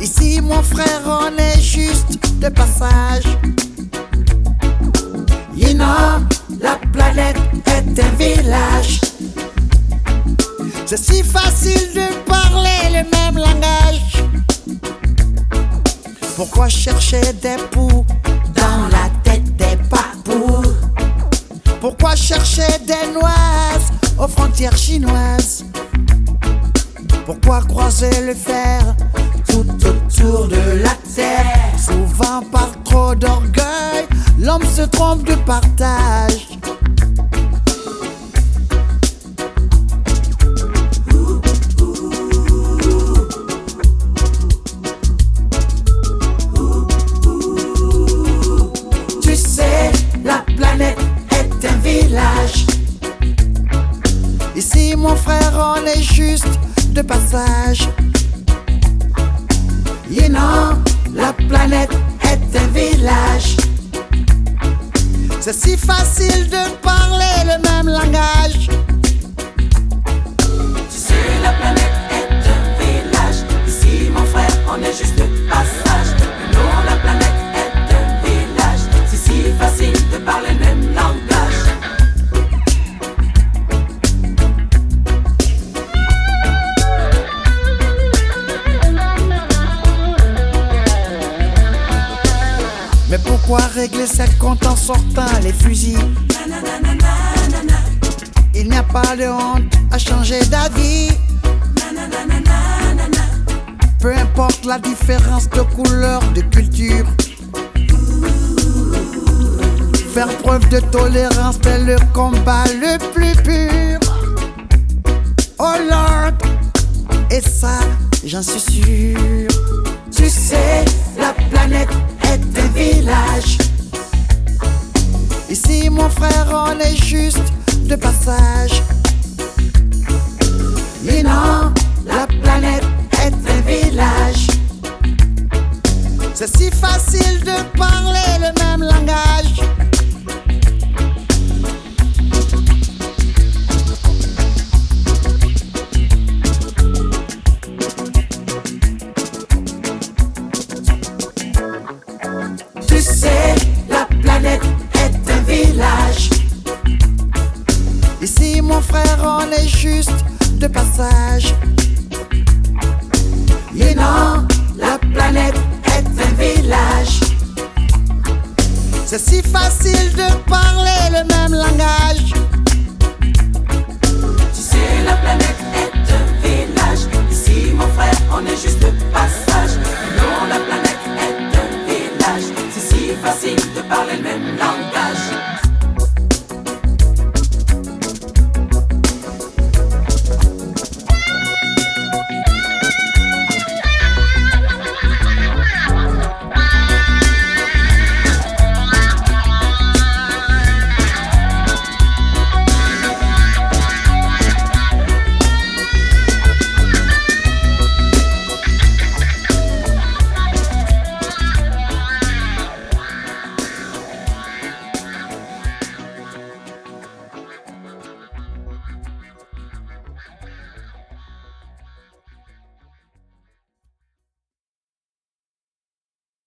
Ici, mon frère, on est juste de passage. Yina, la planète est un village. C'est si facile de parler le même langage. Pourquoi chercher des poux dans la tête des papous? Pourquoi chercher des noises aux frontières chinoises? Pourquoi croiser le fer tout autour de la terre? Souvent par trop d'orgueil, l'homme se trompe de partage. Tu sais, la planète est un village. Ici, mon frère, on est juste passage. You know, la planète est un village. C'est si facile de parler le même langage. Tu sais, la planète est un village. Ici, mon frère, on est juste pourquoi régler ses comptes en sortant les fusils? Il n'y a pas de honte à changer d'avis. Peu importe la différence de couleur, de culture. Faire preuve de tolérance, c'est le combat le plus pur. Oh Lord, et ça, j'en suis sûr. De passage. Mais non, la planète est un village. C'est si facile de frère, on est juste de passage. Et non, la planète est un village. C'est si facile de parler le même langage. Tu sais, la planète est un village. Ici, mon frère, on est juste de passage. Non, la planète est un village. C'est si facile de parler le